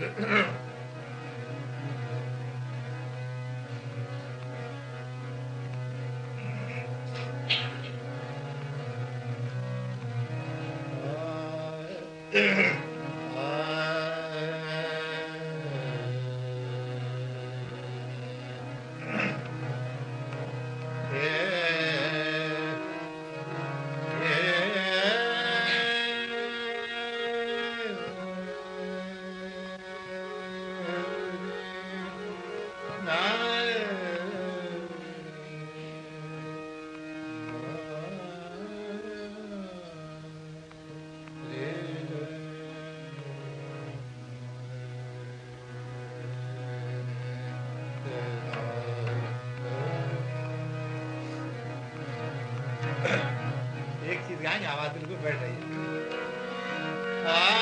एक गाएँगे आवाज़ बिल्कुल बैठ रही है। Ah